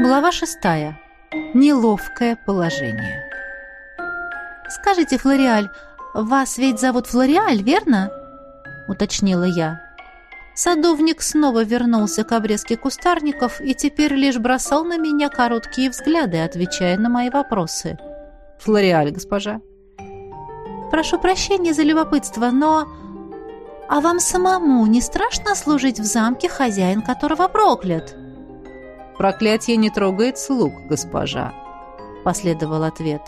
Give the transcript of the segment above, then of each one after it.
Глава шестая. Неловкое положение. «Скажите, Флориаль, вас ведь зовут Флориаль, верно?» — уточнила я. Садовник снова вернулся к обрезке кустарников и теперь лишь бросал на меня короткие взгляды, отвечая на мои вопросы. «Флориаль, госпожа». «Прошу прощения за любопытство, но...» «А вам самому не страшно служить в замке, хозяин которого проклят?» «Проклятие не трогает слуг, госпожа», — последовал ответ.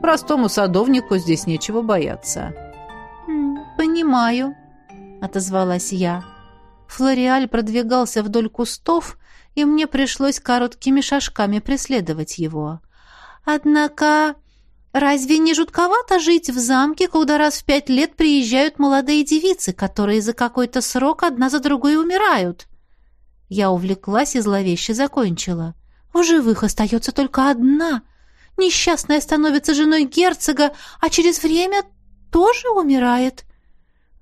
«Простому садовнику здесь нечего бояться». «Понимаю», — отозвалась я. Флориаль продвигался вдоль кустов, и мне пришлось короткими шажками преследовать его. «Однако...» Разве не жутковато жить в замке, куда раз в пять лет приезжают молодые девицы, которые за какой-то срок одна за другой умирают? Я увлеклась и зловеще закончила. В живых остается только одна. Несчастная становится женой герцога, а через время тоже умирает.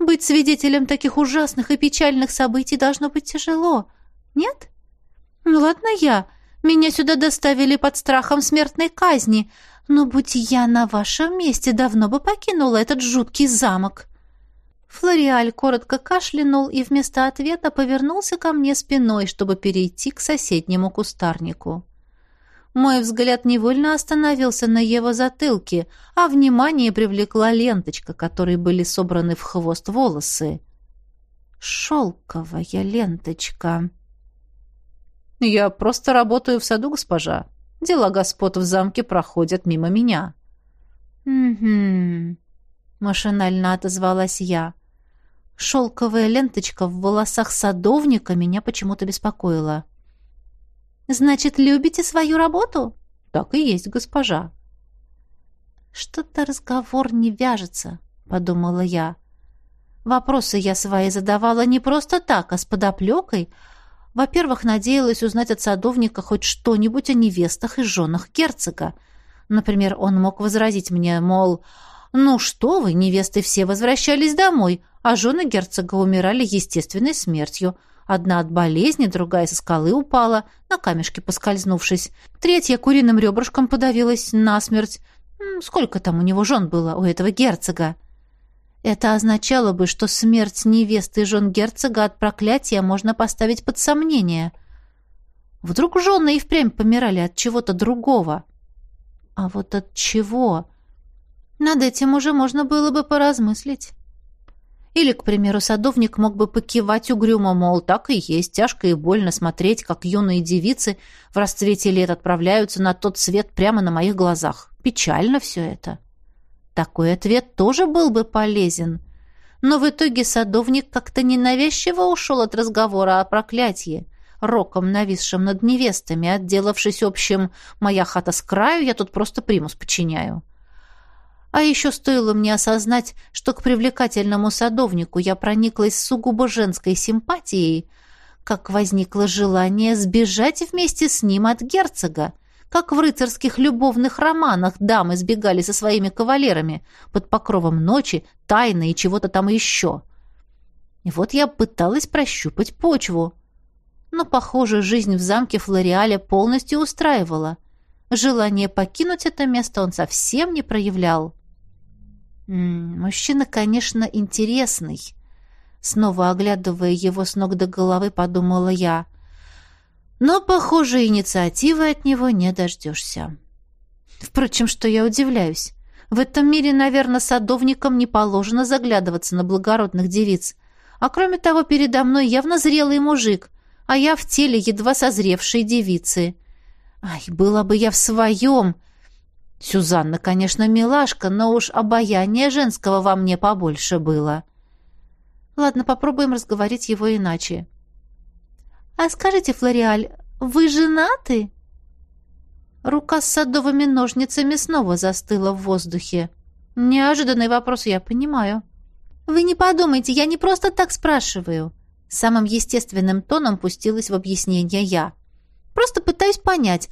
Быть свидетелем таких ужасных и печальных событий должно быть тяжело. Нет? Ну ладно я. Меня сюда доставили под страхом смертной казни, но будь я на вашем месте, давно бы покинула этот жуткий замок. Флориаль коротко кашлянул и вместо ответа повернулся ко мне спиной, чтобы перейти к соседнему кустарнику. Мой взгляд невольно остановился на его затылке, а внимание привлекла ленточка, которой были собраны в хвост волосы. Шелковая ленточка. «Я просто работаю в саду, госпожа. Дела господ в замке проходят мимо меня». «Угу», — машинально отозвалась я. Шелковая ленточка в волосах садовника меня почему-то беспокоила. «Значит, любите свою работу?» «Так и есть, госпожа». «Что-то разговор не вяжется», — подумала я. Вопросы я свои задавала не просто так, а с подоплекой. Во-первых, надеялась узнать от садовника хоть что-нибудь о невестах и женах герцога. Например, он мог возразить мне, мол, «Ну что вы, невесты все возвращались домой, а жены герцога умирали естественной смертью. Одна от болезни, другая со скалы упала, на камешке поскользнувшись. Третья куриным ребрышком подавилась насмерть. Сколько там у него жен было, у этого герцога? Это означало бы, что смерть невесты и жен герцога от проклятия можно поставить под сомнение. Вдруг жены и впрямь помирали от чего-то другого. А вот от чего? Над этим уже можно было бы поразмыслить. Или, к примеру, садовник мог бы покивать угрюмо, мол, так и есть, тяжко и больно смотреть, как юные девицы в расцвете лет отправляются на тот свет прямо на моих глазах. Печально все это. Такой ответ тоже был бы полезен. Но в итоге садовник как-то ненавязчиво ушел от разговора о проклятии, роком нависшим над невестами, отделавшись общим «моя хата с краю, я тут просто примус подчиняю». А еще стоило мне осознать, что к привлекательному садовнику я прониклась сугубо женской симпатией, как возникло желание сбежать вместе с ним от герцога, как в рыцарских любовных романах дамы сбегали со своими кавалерами под покровом ночи, тайны и чего-то там еще. И вот я пыталась прощупать почву. Но, похоже, жизнь в замке Флориаля полностью устраивала. Желание покинуть это место он совсем не проявлял. Мужчина, конечно, интересный. Снова оглядывая его с ног до головы, подумала я. Но, похоже, инициативы от него не дождешься. Впрочем, что я удивляюсь. В этом мире, наверное, садовникам не положено заглядываться на благородных девиц. А кроме того, передо мной явно зрелый мужик, а я в теле едва созревшей девицы. Ай, была бы я в своем... Сюзанна, конечно, милашка, но уж обаяние женского во мне побольше было. Ладно, попробуем разговорить его иначе. «А скажите, Флориаль, вы женаты?» Рука с садовыми ножницами снова застыла в воздухе. Неожиданный вопрос, я понимаю. «Вы не подумайте, я не просто так спрашиваю». Самым естественным тоном пустилась в объяснение я. «Просто пытаюсь понять.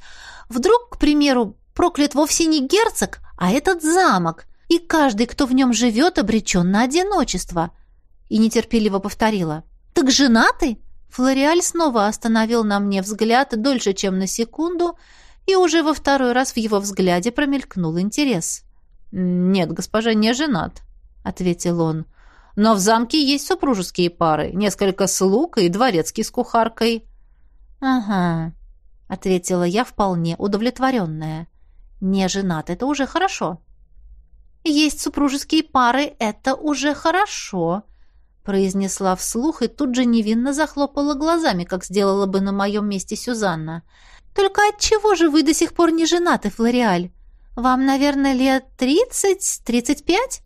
Вдруг, к примеру, проклят вовсе не герцог, а этот замок, и каждый, кто в нем живет, обречен на одиночество. И нетерпеливо повторила. «Так женаты? Флориаль снова остановил на мне взгляд дольше, чем на секунду, и уже во второй раз в его взгляде промелькнул интерес. «Нет, госпожа не женат», — ответил он. «Но в замке есть супружеские пары, несколько слуг и дворецкий с кухаркой». «Ага», — ответила я вполне удовлетворенная. «Не женат — это уже хорошо». «Есть супружеские пары — это уже хорошо», — произнесла вслух и тут же невинно захлопала глазами, как сделала бы на моем месте Сюзанна. «Только отчего же вы до сих пор не женаты, Флориаль? Вам, наверное, лет тридцать, тридцать пять?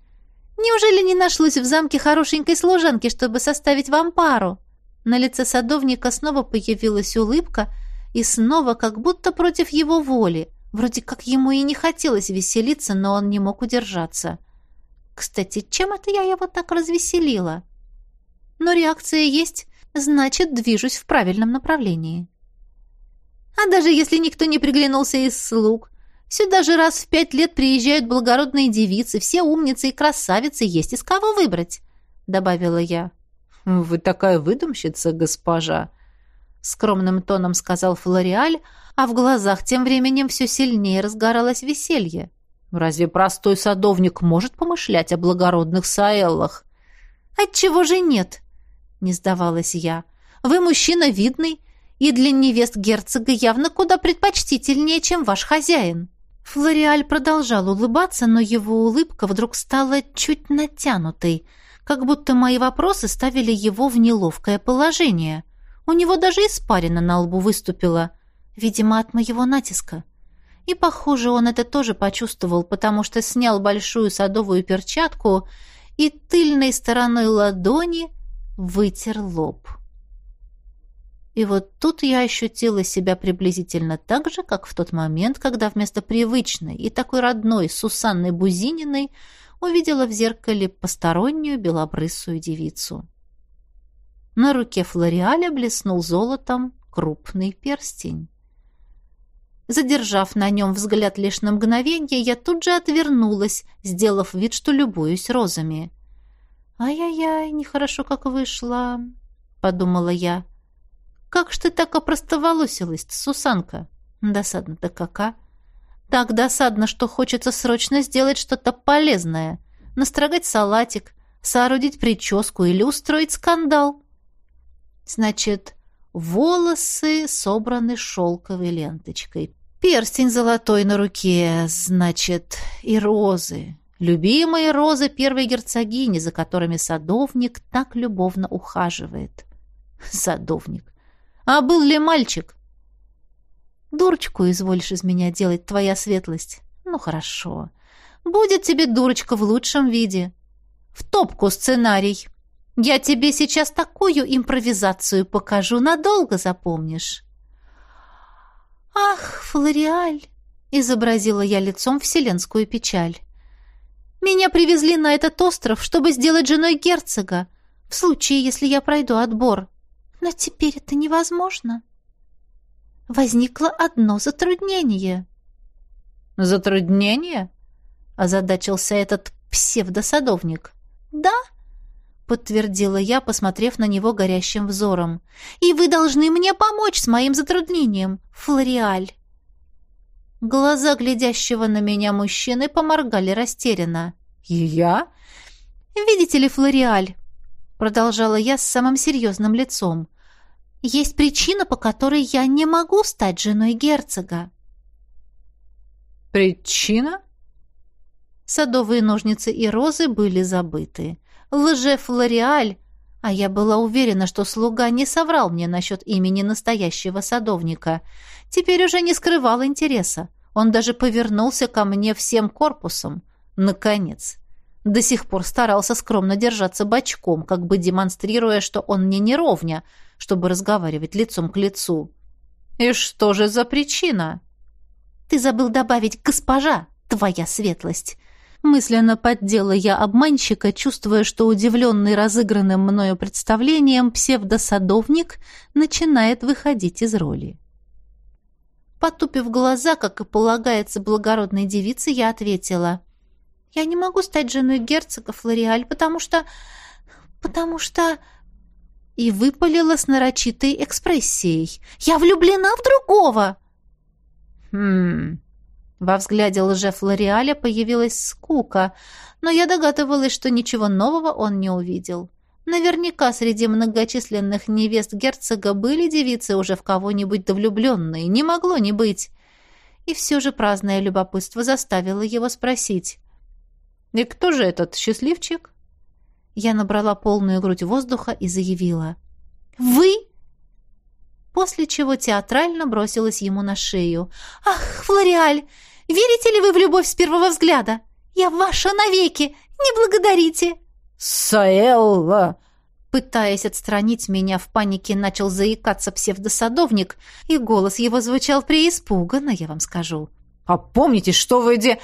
Неужели не нашлось в замке хорошенькой служанки, чтобы составить вам пару?» На лице садовника снова появилась улыбка, и снова как будто против его воли. Вроде как ему и не хотелось веселиться, но он не мог удержаться. Кстати, чем это я его так развеселила? Но реакция есть, значит, движусь в правильном направлении. А даже если никто не приглянулся из слуг, сюда же раз в пять лет приезжают благородные девицы, все умницы и красавицы, есть из кого выбрать, — добавила я. «Вы такая выдумщица, госпожа!» Скромным тоном сказал Флориаль, а в глазах тем временем все сильнее разгоралось веселье. «Разве простой садовник может помышлять о благородных саэллах?» «Отчего же нет?» — не сдавалась я. «Вы мужчина видный, и для невест герцога явно куда предпочтительнее, чем ваш хозяин». Флориаль продолжал улыбаться, но его улыбка вдруг стала чуть натянутой — как будто мои вопросы ставили его в неловкое положение. У него даже испарина на лбу выступила, видимо, от моего натиска. И, похоже, он это тоже почувствовал, потому что снял большую садовую перчатку и тыльной стороной ладони вытер лоб. И вот тут я ощутила себя приблизительно так же, как в тот момент, когда вместо привычной и такой родной Сусанны Бузининой увидела в зеркале постороннюю белобрысую девицу. На руке Флориаля блеснул золотом крупный перстень. Задержав на нем взгляд лишь на мгновение, я тут же отвернулась, сделав вид, что любуюсь розами. «Ай-яй-яй, нехорошо как вышло», — подумала я. «Как ж ты так опростоволосилась Сусанка? Досадно-то кака!» Так досадно, что хочется срочно сделать что-то полезное. Настрогать салатик, соорудить прическу или устроить скандал. Значит, волосы собраны шелковой ленточкой. Перстень золотой на руке, значит, и розы. Любимые розы первой герцогини, за которыми садовник так любовно ухаживает. Садовник. А был ли мальчик? Дурочку изволишь из меня делать, твоя светлость. Ну, хорошо. Будет тебе дурочка в лучшем виде. В топку сценарий. Я тебе сейчас такую импровизацию покажу, надолго запомнишь. Ах, Флориаль, изобразила я лицом вселенскую печаль. Меня привезли на этот остров, чтобы сделать женой герцога, в случае, если я пройду отбор. Но теперь это невозможно возникло одно затруднение. «Затруднение?» — озадачился этот псевдосадовник. «Да», — подтвердила я, посмотрев на него горящим взором. «И вы должны мне помочь с моим затруднением, Флориаль». Глаза глядящего на меня мужчины поморгали растерянно. «И я?» «Видите ли, Флориаль?» — продолжала я с самым серьезным лицом. Есть причина, по которой я не могу стать женой герцога. Причина? Садовые ножницы и розы были забыты. Лже-Флориаль, а я была уверена, что слуга не соврал мне насчет имени настоящего садовника, теперь уже не скрывал интереса. Он даже повернулся ко мне всем корпусом. Наконец. До сих пор старался скромно держаться бочком, как бы демонстрируя, что он мне не ровня, чтобы разговаривать лицом к лицу. «И что же за причина?» «Ты забыл добавить «госпожа», твоя светлость!» Мысленно поддела я обманщика, чувствуя, что удивленный разыгранным мною представлением псевдосадовник начинает выходить из роли. Потупив глаза, как и полагается благородной девице, я ответила — я не могу стать женой герцога, Флориаль, потому что... потому что... и выпалила с нарочитой экспрессией. «Я влюблена в другого!» «Хм...» Во взгляде лже-флориаля появилась скука, но я догадывалась, что ничего нового он не увидел. Наверняка среди многочисленных невест герцога были девицы уже в кого-нибудь довлюбленные, не могло не быть. И все же праздное любопытство заставило его спросить. «И кто же этот счастливчик?» Я набрала полную грудь воздуха и заявила. «Вы?» После чего театрально бросилась ему на шею. «Ах, Флориаль, верите ли вы в любовь с первого взгляда? Я ваша навеки, не благодарите!» «Саэлла!» Пытаясь отстранить меня в панике, начал заикаться псевдосадовник, и голос его звучал преиспуганно, я вам скажу. «Опомните, что вы де...»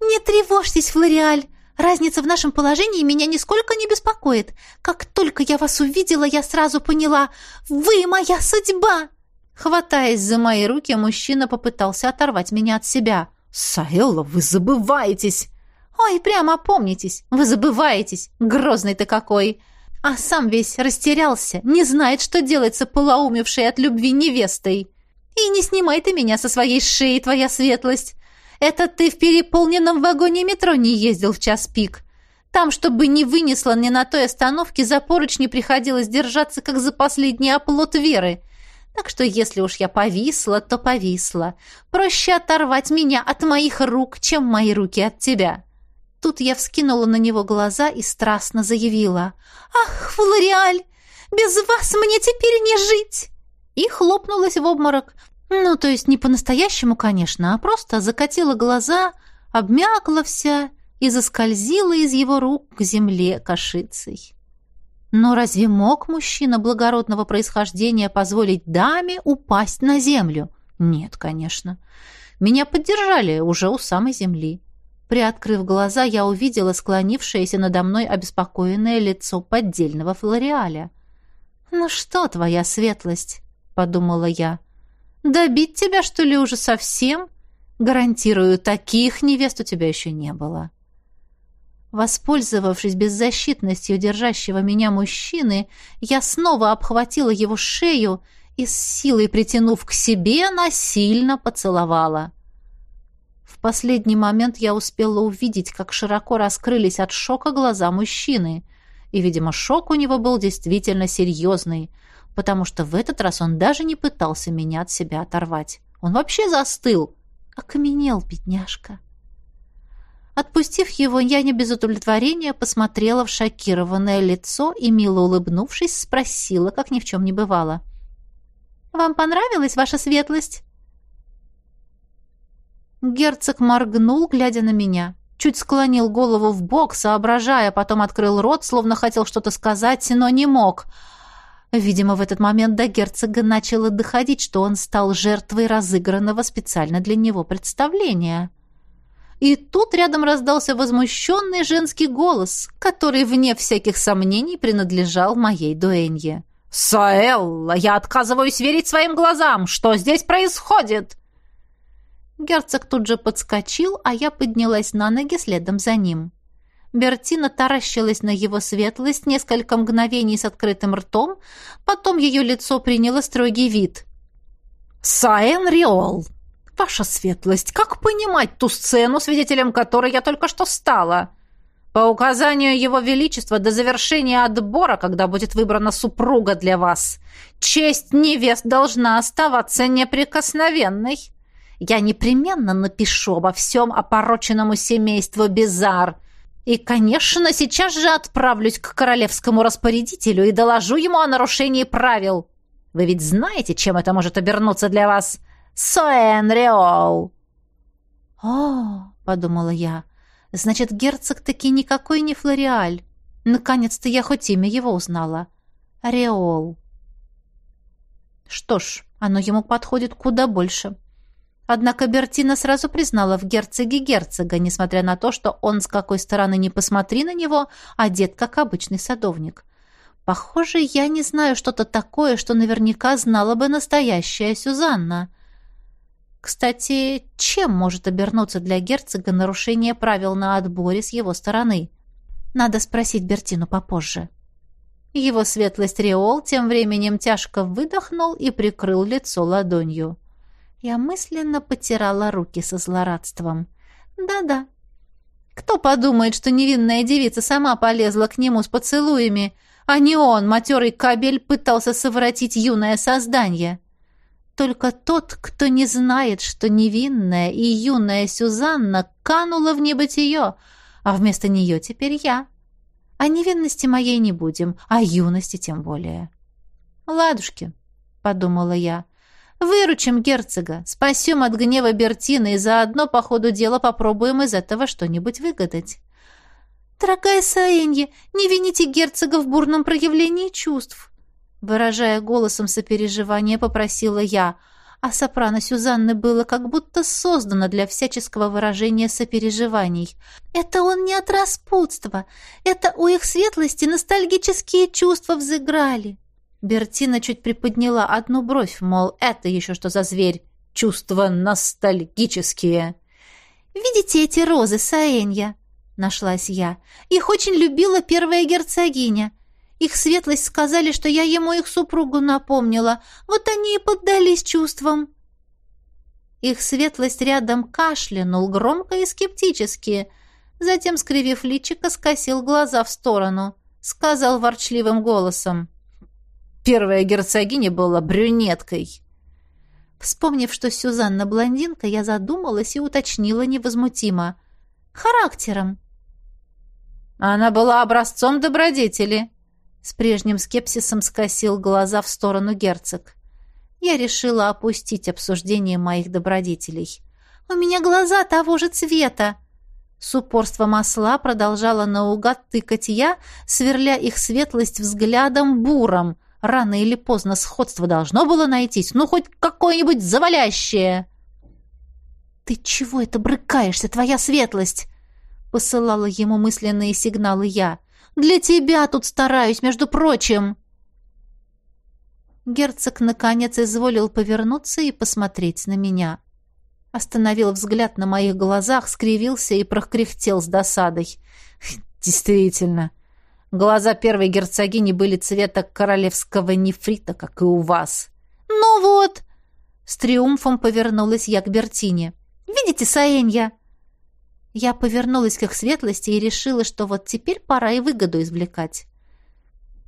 «Не тревожьтесь, Флориаль! Разница в нашем положении меня нисколько не беспокоит. Как только я вас увидела, я сразу поняла, вы моя судьба!» Хватаясь за мои руки, мужчина попытался оторвать меня от себя. «Саэлла, вы забываетесь!» «Ой, прямо опомнитесь! Вы забываетесь! Грозный ты какой!» А сам весь растерялся, не знает, что делать с полоумевшей от любви невестой. «И не снимай ты меня со своей шеи, твоя светлость! Это ты в переполненном вагоне метро не ездил в час пик!» Там, чтобы не вынесло ни на той остановке, за поручни приходилось держаться, как за последний оплот веры. Так что если уж я повисла, то повисла. Проще оторвать меня от моих рук, чем мои руки от тебя. Тут я вскинула на него глаза и страстно заявила. «Ах, Флориаль, без вас мне теперь не жить!» И хлопнулась в обморок. Ну, то есть не по-настоящему, конечно, а просто закатила глаза, обмякла вся и заскользила из его рук к земле кашицей. Но разве мог мужчина благородного происхождения позволить даме упасть на землю? Нет, конечно. Меня поддержали уже у самой земли. Приоткрыв глаза, я увидела склонившееся надо мной обеспокоенное лицо поддельного флориаля. «Ну что, твоя светлость?» — подумала я. «Добить тебя, что ли, уже совсем? Гарантирую, таких невест у тебя еще не было». Воспользовавшись беззащитностью держащего меня мужчины, я снова обхватила его шею и с силой притянув к себе, насильно поцеловала. В последний момент я успела увидеть, как широко раскрылись от шока глаза мужчины. И, видимо, шок у него был действительно серьезный, потому что в этот раз он даже не пытался меня от себя оторвать. Он вообще застыл. Окаменел, бедняжка. Отпустив его, я не без удовлетворения посмотрела в шокированное лицо и, мило улыбнувшись, спросила, как ни в чем не бывало. «Вам понравилась ваша светлость?» Герцог моргнул, глядя на меня. Чуть склонил голову в бок, соображая, потом открыл рот, словно хотел что-то сказать, но не мог. Видимо, в этот момент до герцога начало доходить, что он стал жертвой разыгранного специально для него представления. И тут рядом раздался возмущенный женский голос, который, вне всяких сомнений, принадлежал моей дуэнье. «Саэлла, я отказываюсь верить своим глазам! Что здесь происходит?» Герцог тут же подскочил, а я поднялась на ноги следом за ним. Бертина таращилась на его светлость несколько мгновений с открытым ртом, потом ее лицо приняло строгий вид. «Саэн Риол, ваша светлость, как понимать ту сцену, свидетелем которой я только что стала?» По указанию Его Величества до завершения отбора, когда будет выбрана супруга для вас, честь невест должна оставаться неприкосновенной. Я непременно напишу обо всем опороченному семейству Безар. И, конечно, сейчас же отправлюсь к королевскому распорядителю и доложу ему о нарушении правил. Вы ведь знаете, чем это может обернуться для вас? Соэн Реол!» «О!» — подумала я. «Значит, герцог таки никакой не Флориаль. Наконец-то я хоть имя его узнала. Реол». Что ж, оно ему подходит куда больше. Однако Бертина сразу признала в герцоге герцога, несмотря на то, что он, с какой стороны не посмотри на него, одет как обычный садовник. Похоже, я не знаю что-то такое, что наверняка знала бы настоящая Сюзанна. Кстати, чем может обернуться для герцога нарушение правил на отборе с его стороны? Надо спросить Бертину попозже. Его светлость Риол тем временем тяжко выдохнул и прикрыл лицо ладонью. Я мысленно потирала руки со злорадством. Да-да. Кто подумает, что невинная девица сама полезла к нему с поцелуями, а не он, матерый кабель, пытался совратить юное создание? Только тот, кто не знает, что невинная и юная Сюзанна канула в небытие, а вместо нее теперь я. О невинности моей не будем, а юности тем более. «Ладушки», — подумала я, — Выручим герцога, спасем от гнева Бертины и заодно по ходу дела попробуем из этого что-нибудь выгадать. «Дорогая Саэнья, не вините герцога в бурном проявлении чувств!» Выражая голосом сопереживания, попросила я, а сопрано Сюзанны было как будто создано для всяческого выражения сопереживаний. «Это он не от распутства, это у их светлости ностальгические чувства взыграли!» Бертина чуть приподняла одну бровь, мол, это еще что за зверь? Чувства ностальгические. «Видите эти розы, Саэнья?» — нашлась я. «Их очень любила первая герцогиня. Их светлость сказали, что я ему их супругу напомнила. Вот они и поддались чувствам». Их светлость рядом кашлянул громко и скептически. Затем, скривив личико, скосил глаза в сторону. Сказал ворчливым голосом. Первая герцогиня была брюнеткой. Вспомнив, что Сюзанна блондинка, я задумалась и уточнила невозмутимо. «Характером». «Она была образцом добродетели», — с прежним скепсисом скосил глаза в сторону герцог. Я решила опустить обсуждение моих добродетелей. «У меня глаза того же цвета!» С упорством осла продолжала наугад тыкать я, сверля их светлость взглядом буром — Рано или поздно сходство должно было найтись, ну хоть какое-нибудь завалящее. «Ты чего это брыкаешься, твоя светлость?» Посылала ему мысленные сигналы я. «Для тебя тут стараюсь, между прочим!» Герцог, наконец, изволил повернуться и посмотреть на меня. Остановил взгляд на моих глазах, скривился и прокряхтел с досадой. «Действительно, Глаза первой герцогини были цвета королевского нефрита, как и у вас. «Ну вот!» С триумфом повернулась я к Бертине. «Видите, Саэнья?» Я повернулась к их светлости и решила, что вот теперь пора и выгоду извлекать.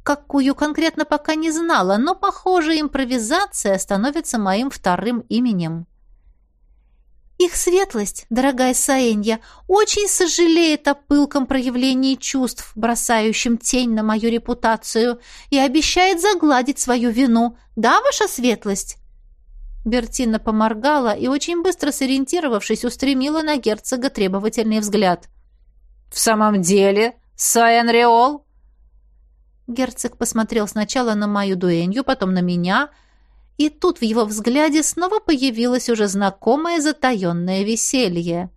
Какую конкретно пока не знала, но, похоже, импровизация становится моим вторым именем. Их светлость, дорогая Саэнья, очень сожалеет о пылком проявлении чувств, бросающем тень на мою репутацию, и обещает загладить свою вину. Да, ваша светлость?» Бертина поморгала и, очень быстро сориентировавшись, устремила на герцога требовательный взгляд. «В самом деле, Саэн Реол?» Герцог посмотрел сначала на мою дуэнью, потом на меня — и тут в его взгляде снова появилось уже знакомое затаенное веселье.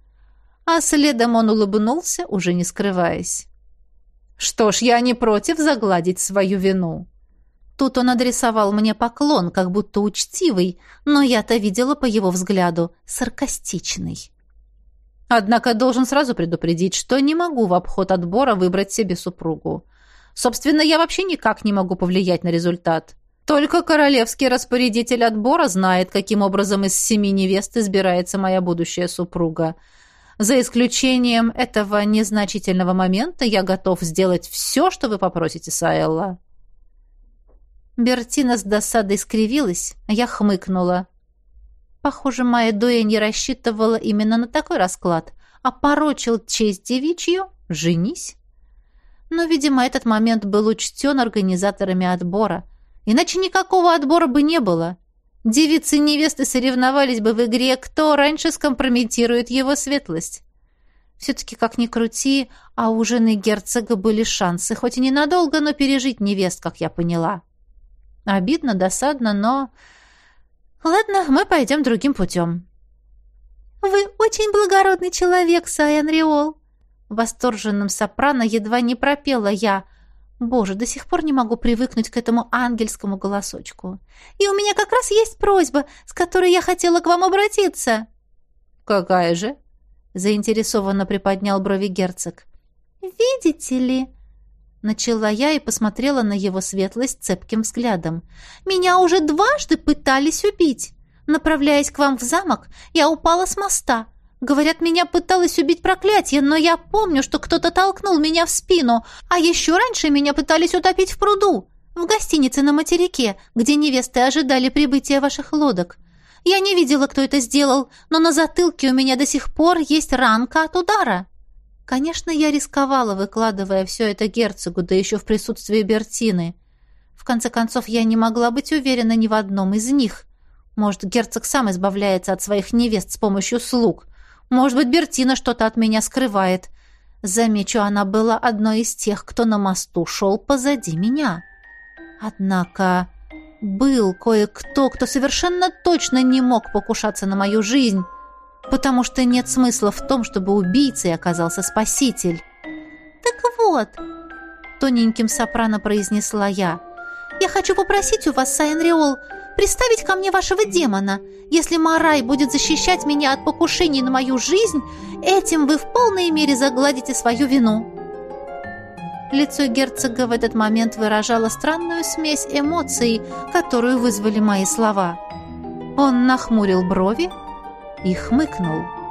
А следом он улыбнулся, уже не скрываясь. «Что ж, я не против загладить свою вину». Тут он адресовал мне поклон, как будто учтивый, но я-то видела по его взгляду саркастичный. Однако должен сразу предупредить, что не могу в обход отбора выбрать себе супругу. Собственно, я вообще никак не могу повлиять на результат. Только королевский распорядитель отбора знает, каким образом из семи невест избирается моя будущая супруга. За исключением этого незначительного момента я готов сделать все, что вы попросите, Саэлла». Бертина с досадой скривилась, а я хмыкнула. Похоже, моя Дуя не рассчитывала именно на такой расклад, а порочил честь девичью — женись. Но, видимо, этот момент был учтен организаторами отбора — Иначе никакого отбора бы не было. Девицы и невесты соревновались бы в игре, кто раньше скомпрометирует его светлость. Все-таки, как ни крути, а у жены герцога были шансы, хоть и ненадолго, но пережить невест, как я поняла. Обидно, досадно, но... Ладно, мы пойдем другим путем. «Вы очень благородный человек, Сайан Риол!» Восторженным сопрано едва не пропела я, Боже, до сих пор не могу привыкнуть к этому ангельскому голосочку. И у меня как раз есть просьба, с которой я хотела к вам обратиться. Какая же? заинтересованно приподнял брови герцог. Видите ли, Начала я и посмотрела на его светлость цепким взглядом. «Меня уже дважды пытались убить. Направляясь к вам в замок, я упала с моста. Говорят, меня пыталось убить проклятие, но я помню, что кто-то толкнул меня в спину, а еще раньше меня пытались утопить в пруду, в гостинице на материке, где невесты ожидали прибытия ваших лодок. Я не видела, кто это сделал, но на затылке у меня до сих пор есть ранка от удара». Конечно, я рисковала, выкладывая все это герцогу, да еще в присутствии Бертины. В конце концов, я не могла быть уверена ни в одном из них. Может, герцог сам избавляется от своих невест с помощью слуг. Может быть, Бертина что-то от меня скрывает. Замечу, она была одной из тех, кто на мосту шел позади меня. Однако был кое-кто, кто совершенно точно не мог покушаться на мою жизнь, потому что нет смысла в том, чтобы убийцей оказался спаситель. «Так вот», — тоненьким сопрано произнесла я, — «я хочу попросить у вас, Сайенриол, приставить ко мне вашего демона. Если Марай будет защищать меня от покушений на мою жизнь, этим вы в полной мере загладите свою вину». Лицо герцога в этот момент выражало странную смесь эмоций, которую вызвали мои слова. Он нахмурил брови, и хмыкнул.